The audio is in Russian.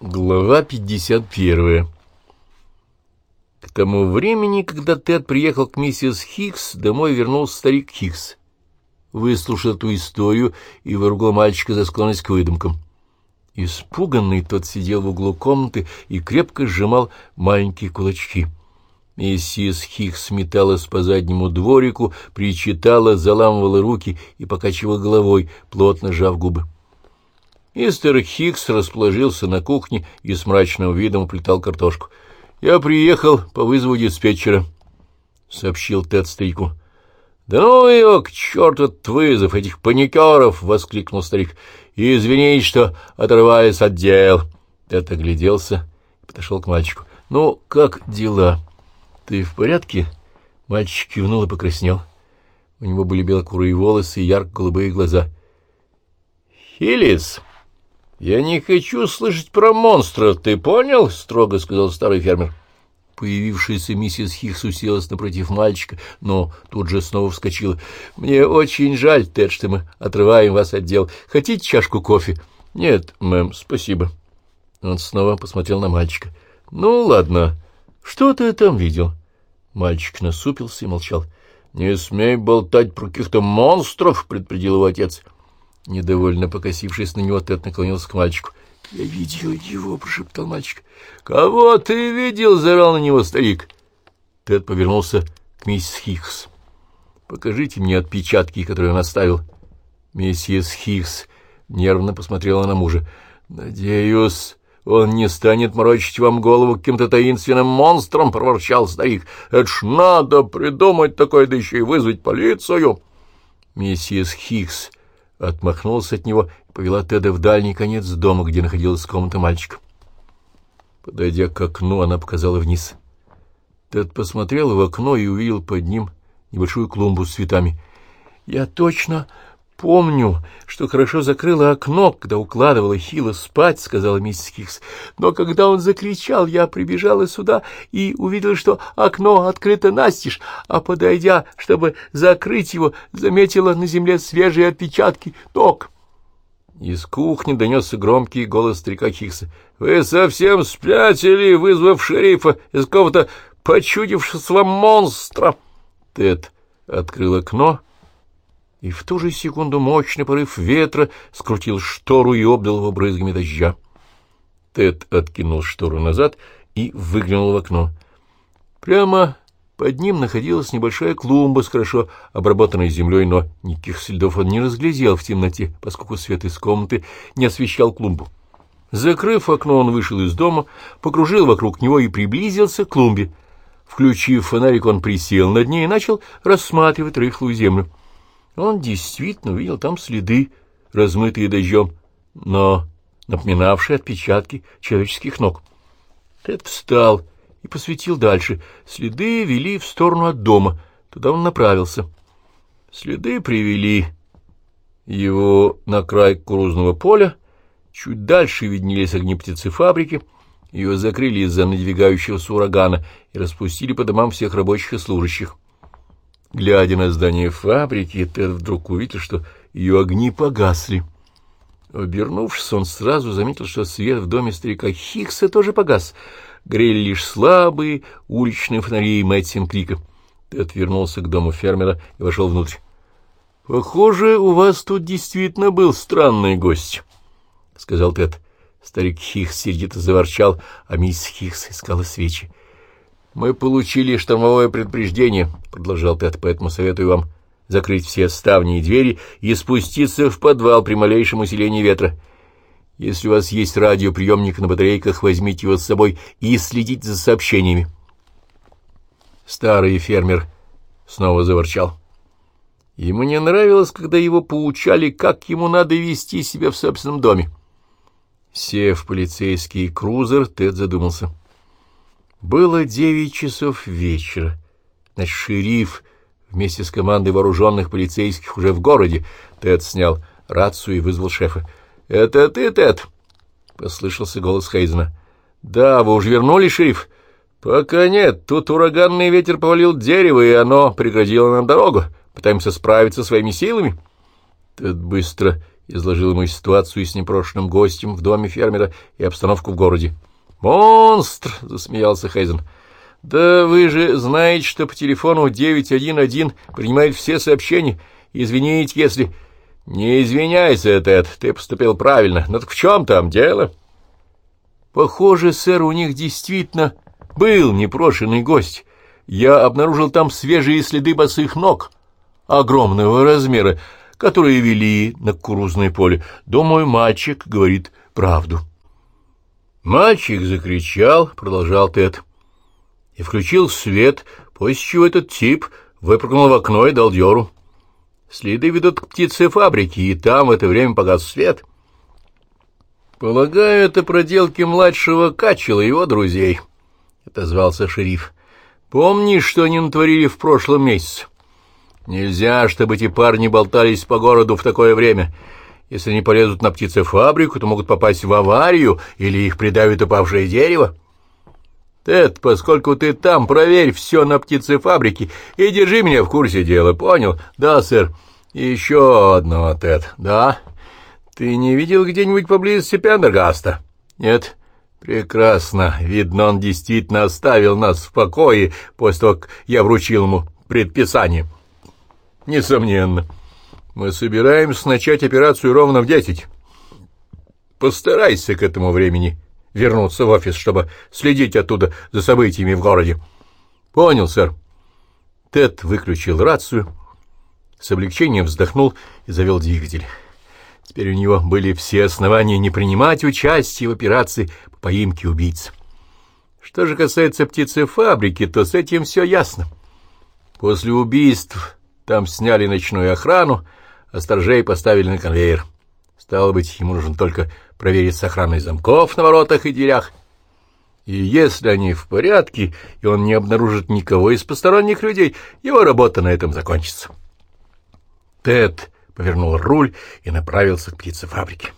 Глава 51 К тому времени, когда Тед приехал к миссис Хикс, домой вернулся старик Хикс. Выслушал эту историю и выругал мальчика за склонность к выдумкам. Испуганный тот сидел в углу комнаты и крепко сжимал маленькие кулачки. Миссис Хикс металась по заднему дворику, причитала, заламывала руки и покачивала головой, плотно сжав губы. Мистер Хикс расположился на кухне и с мрачным видом уплетал картошку. — Я приехал по вызову диспетчера, — сообщил Тед старику. — Да ну его, к черту этот вызов, этих паникеров! — воскликнул старик. — И извините, что отрываюсь от дел. Тед огляделся и подошел к мальчику. — Ну, как дела? — Ты в порядке? Мальчик кивнул и покраснел. У него были белокурые волосы и ярко-голубые глаза. — Хиллис! «Я не хочу слышать про монстров, ты понял?» — строго сказал старый фермер. Появившаяся миссис Хикс уселась напротив мальчика, но тут же снова вскочила. «Мне очень жаль, Тед, что мы отрываем вас от дел. Хотите чашку кофе?» «Нет, мэм, спасибо». Он снова посмотрел на мальчика. «Ну, ладно. Что ты там видел?» Мальчик насупился и молчал. «Не смей болтать про каких-то монстров!» — предупредил его отец. Недовольно покосившись на него, Тед наклонился к мальчику. — Я видел его, — прошептал мальчик. — Кого ты видел? — заорал на него старик. Тед повернулся к миссис Хикс. — Покажите мне отпечатки, которые он оставил. Миссис Хикс нервно посмотрела на мужа. — Надеюсь, он не станет морочить вам голову каким-то таинственным монстром, — проворчал старик. — Это ж надо придумать такое, да еще и вызвать полицию. Миссис Хикс отмахнулась от него и повела Теда в дальний конец дома, где находилась комната мальчика. Подойдя к окну, она показала вниз. Тед посмотрел в окно и увидел под ним небольшую клумбу с цветами. — Я точно помню, что хорошо закрыла окно, когда укладывала Хила спать, — сказала миссис Хикс. Но когда он закричал, я прибежала сюда и увидела, что окно открыто настежь, а, подойдя, чтобы закрыть его, заметила на земле свежие отпечатки ног. Из кухни донесся громкий голос старика Хикса. — Вы совсем спятили, вызвав шерифа из какого-то почудившегося монстра? Тед открыл окно и в ту же секунду мощный порыв ветра скрутил штору и обдал его брызгами дождя. Тед откинул штору назад и выглянул в окно. Прямо под ним находилась небольшая клумба с хорошо обработанной землей, но никаких следов он не разглядел в темноте, поскольку свет из комнаты не освещал клумбу. Закрыв окно, он вышел из дома, покружил вокруг него и приблизился к клумбе. Включив фонарик, он присел над ней и начал рассматривать рыхлую землю. Он действительно увидел там следы, размытые дождем, но напоминавшие отпечатки человеческих ног. Тед встал и посветил дальше. Следы вели в сторону от дома. Туда он направился. Следы привели его на край кукурузного поля. Чуть дальше виднелись огни птицефабрики. Ее закрыли из-за надвигающегося урагана и распустили по домам всех рабочих и служащих. Глядя на здание фабрики, Тед вдруг увидел, что ее огни погасли. Обернувшись, он сразу заметил, что свет в доме старика Хикса тоже погас. Горели лишь слабые уличные фонари Мэтсин Крика. Тед вернулся к дому фермера и вошел внутрь. — Похоже, у вас тут действительно был странный гость, — сказал Тед. Старик Хикс сердито заворчал, а мисс Хикс искала свечи. «Мы получили штормовое предупреждение», — продолжал Тед, «поэтому советую вам закрыть все ставни и двери и спуститься в подвал при малейшем усилении ветра. Если у вас есть радиоприемник на батарейках, возьмите его с собой и следите за сообщениями». Старый фермер снова заворчал. Ему не нравилось, когда его поучали, как ему надо вести себя в собственном доме. Сев полицейский крузер, Тед задумался — было девять часов вечера. Значит, шериф вместе с командой вооруженных полицейских уже в городе. Тед снял рацию и вызвал шефа. — Это ты, Тед? — послышался голос Хейзена. — Да, вы уже вернулись, шериф? — Пока нет. Тут ураганный ветер повалил дерево, и оно преградило нам дорогу. Пытаемся справиться своими силами. Тед быстро изложил ему ситуацию с непрошенным гостем в доме фермера и обстановку в городе. «Монстр!» — засмеялся Хейзен. «Да вы же знаете, что по телефону 911 принимает все сообщения. Извините, если...» «Не извиняйся, Тед, ты поступил правильно. Но в чем там дело?» «Похоже, сэр, у них действительно был непрошенный гость. Я обнаружил там свежие следы босых ног огромного размера, которые вели на кукурузное поле. Думаю, мальчик говорит правду». Мальчик закричал, продолжал Тед, и включил свет, после чего этот тип выпрыгнул в окно и дал дёру. Следы ведут к птицефабрике, и там в это время погас свет. «Полагаю, это проделки младшего Качела и его друзей», — отозвался шериф. «Помнишь, что они натворили в прошлом месяце? Нельзя, чтобы эти парни болтались по городу в такое время. Если они полезут на птицефабрику, то могут попасть в аварию или их придавит упавшее дерево. Тед, поскольку ты там, проверь все на птицефабрике и держи меня в курсе дела, понял? Да, сэр. еще одно, Тед. Да? Ты не видел где-нибудь поблизости Пендергаста? Нет? Прекрасно. Видно, он действительно оставил нас в покое после того, как я вручил ему предписание. Несомненно. Мы собираемся начать операцию ровно в десять. Постарайся к этому времени вернуться в офис, чтобы следить оттуда за событиями в городе. Понял, сэр. Тед выключил рацию, с облегчением вздохнул и завел двигатель. Теперь у него были все основания не принимать участие в операции по поимке убийц. Что же касается птицефабрики, то с этим все ясно. После убийств там сняли ночную охрану, а сторожей поставили на конвейер. Стало быть, ему нужно только проверить сохранность замков на воротах и дверях. И если они в порядке, и он не обнаружит никого из посторонних людей, его работа на этом закончится. Тед повернул руль и направился к птицефабрике.